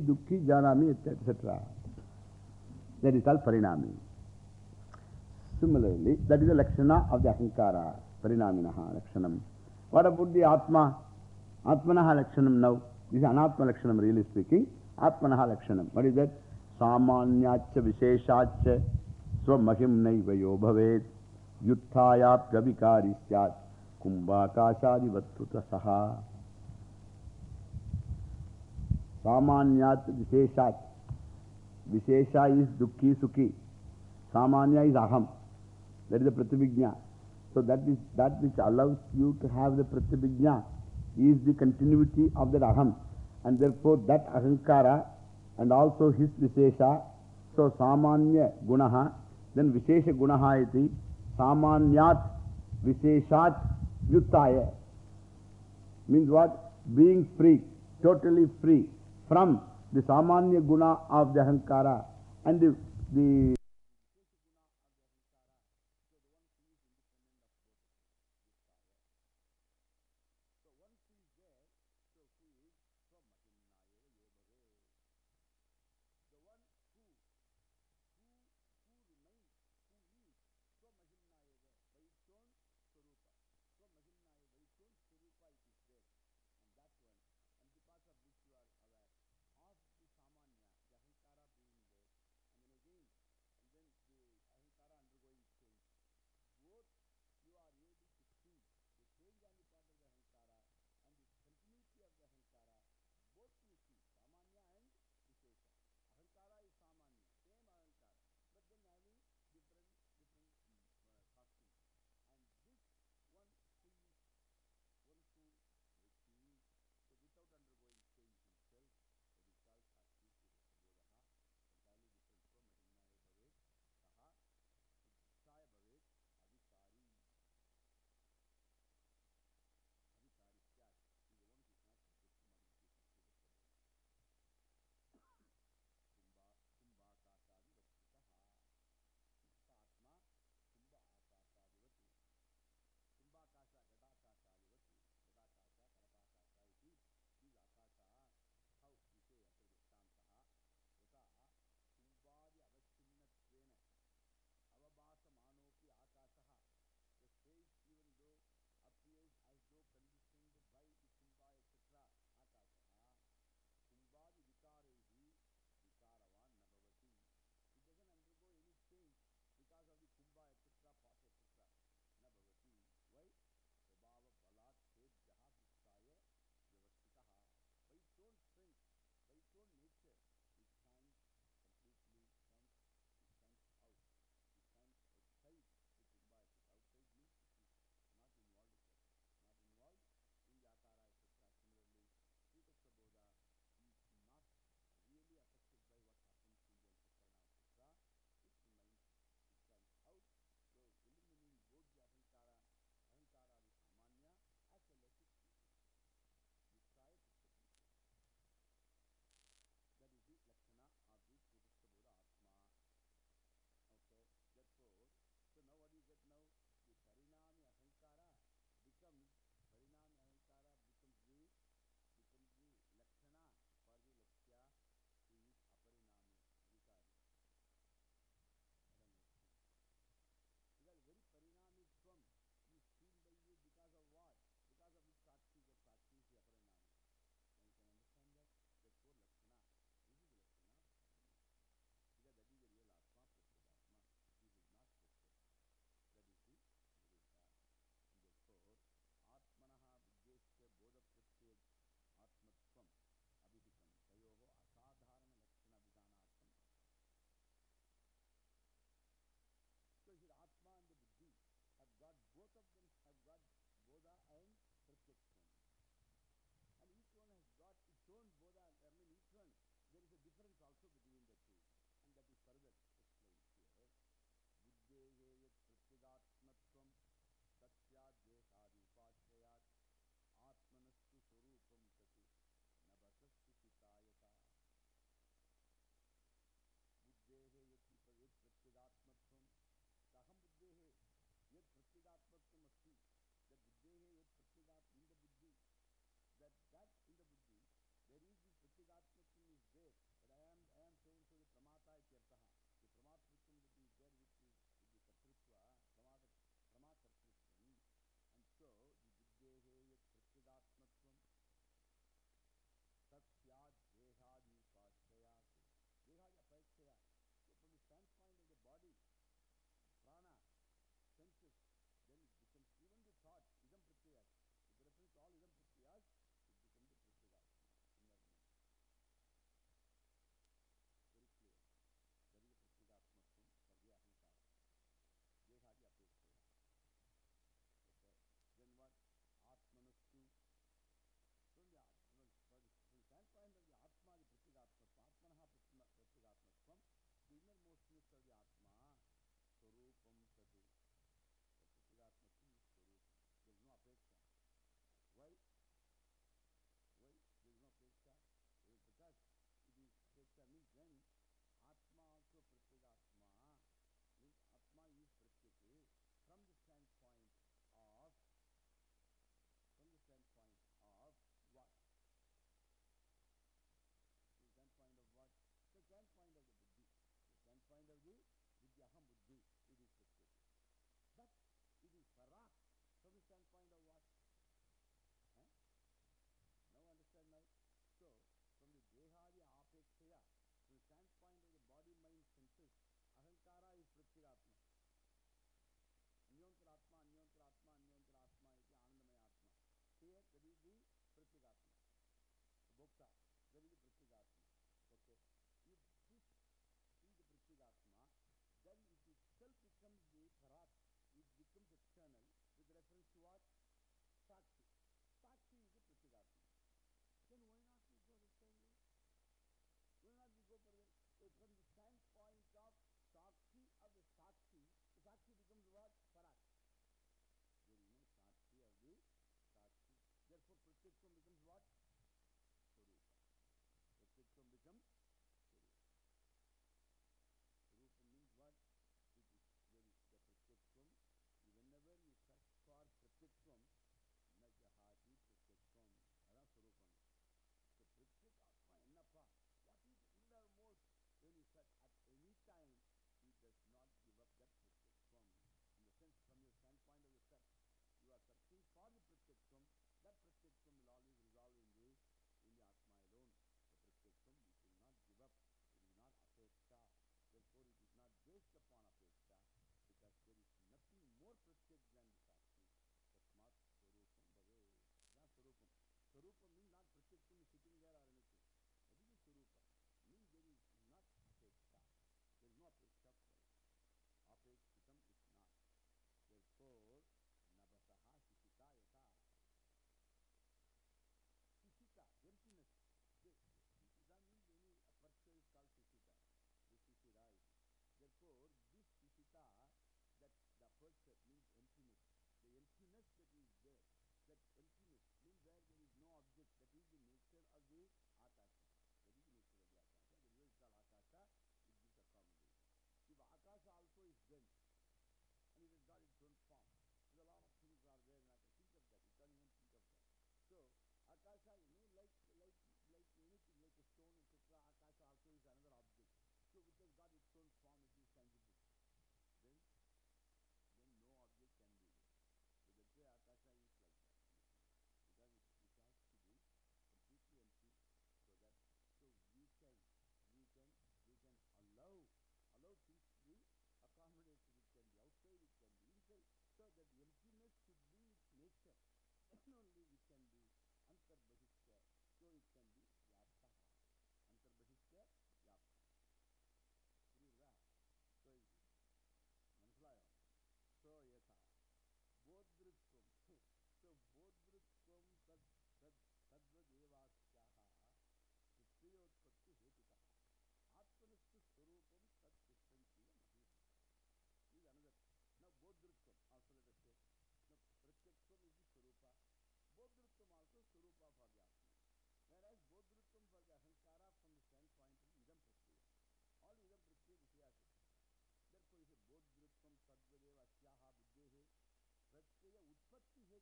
Dukhi, Janami, etc. That is called Parinami. Similarly, that is the Lakshana of the Ahankara, Parinaminaha Lakshanam. What about the Atma? Atmanaha Lakshanam now. This is Anatma Lakshanam, really speaking. Atmanaha Lakshanam. What is that? Samanyacha Visheshacha Swamahim Naivayo Bhavet Yuthayat Gavikari Syat Kumbhakashadi Vattuta Saha Samanyat Visheshat Vishesha is Dukhi Sukhi Samanya is Aham That is the Pratibhijna So that is that which allows you to have the Pratibhijna is the continuity of that Aham and therefore that Ahankara and also his Vishesha so Samanya Gunaha then Vishesha Gunaha iti Samanyat Visheshat Yuttaya means what? Being free, totally free from the Samanya Guna of the Ahankara and the, the Purusa. That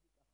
Music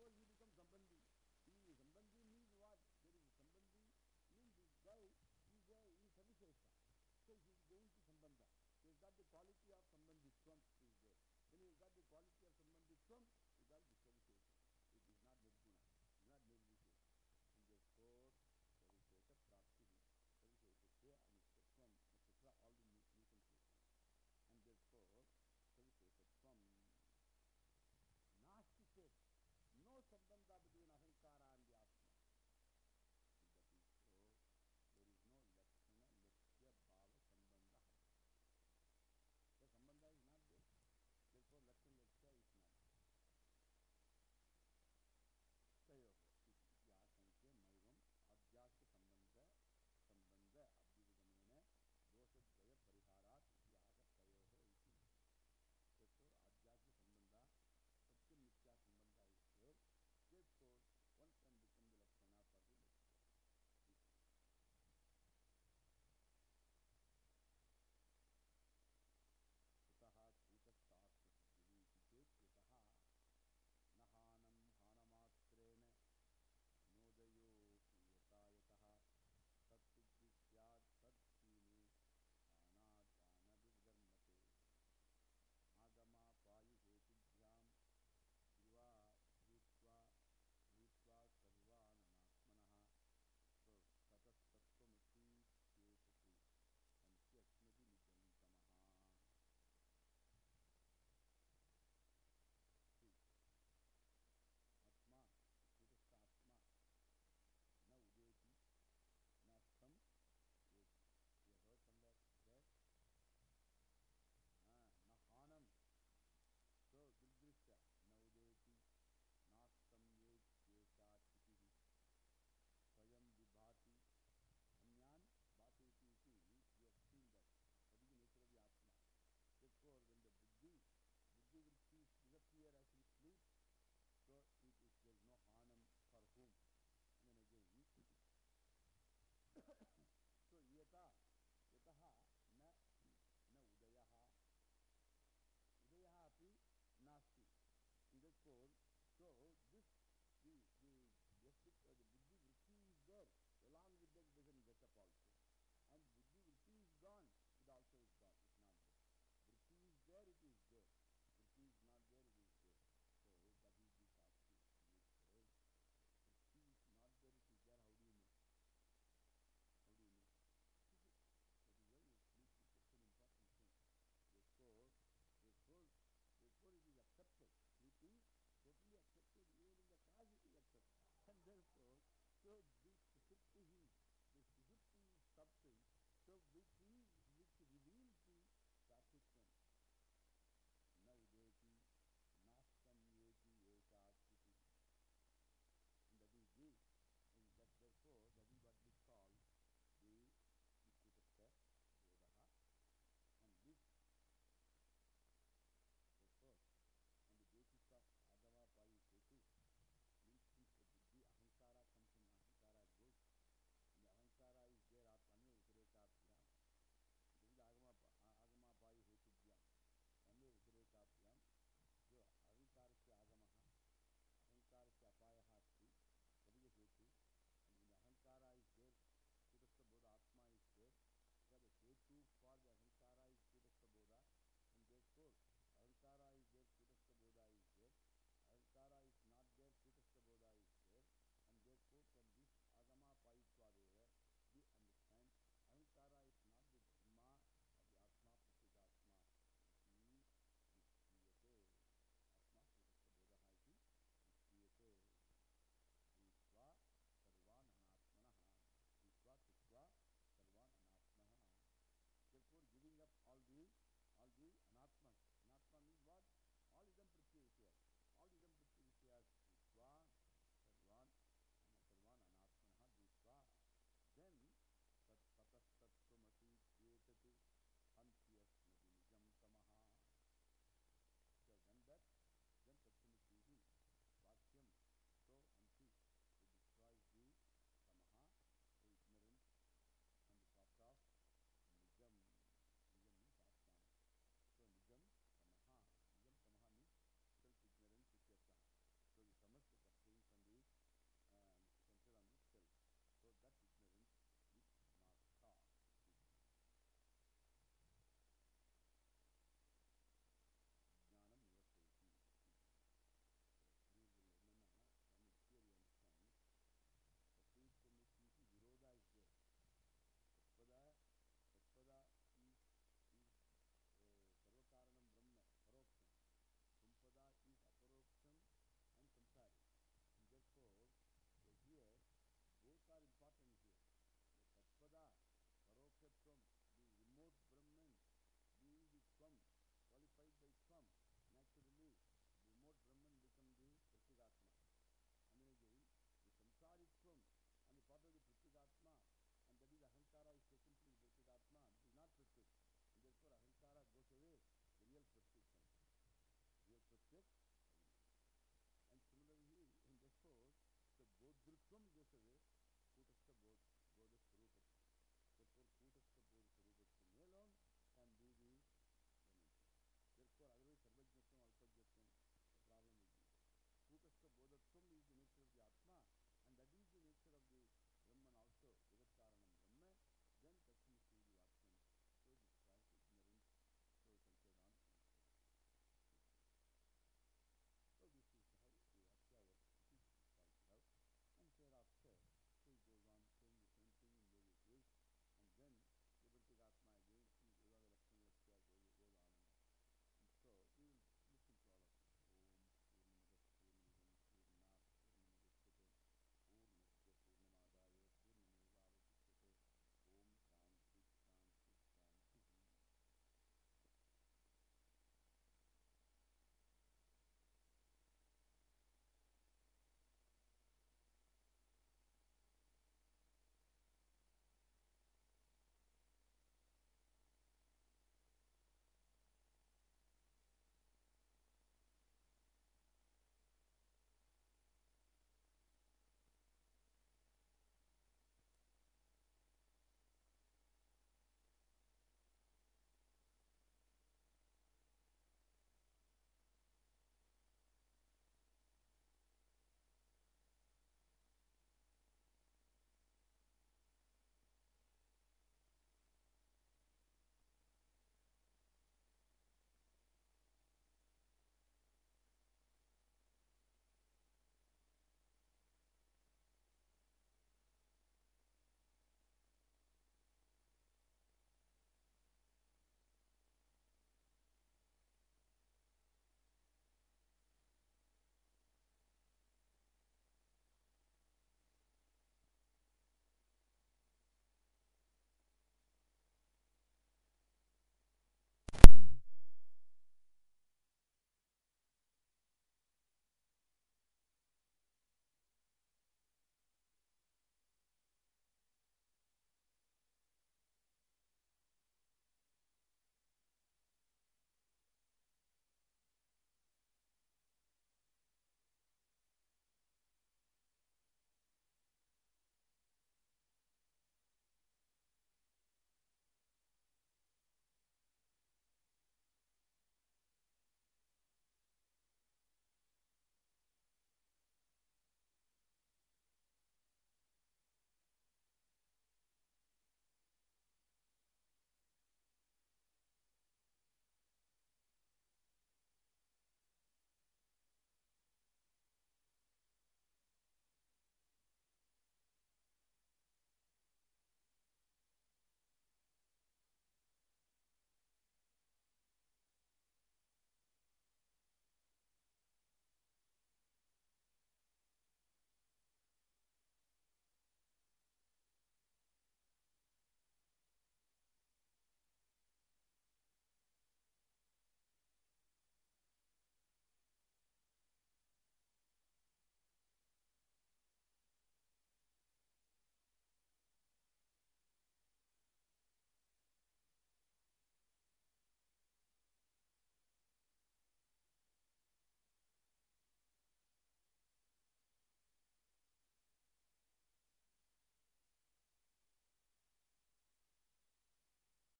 therefore you become Sambandhi. He, Sambandhi means what? There is Sambandhi means this guy is a, is Savishesha. So he is going to Sambandha. He has got the quality of Sambandhitvam is there. When he has got the quality of Sambandhitvam,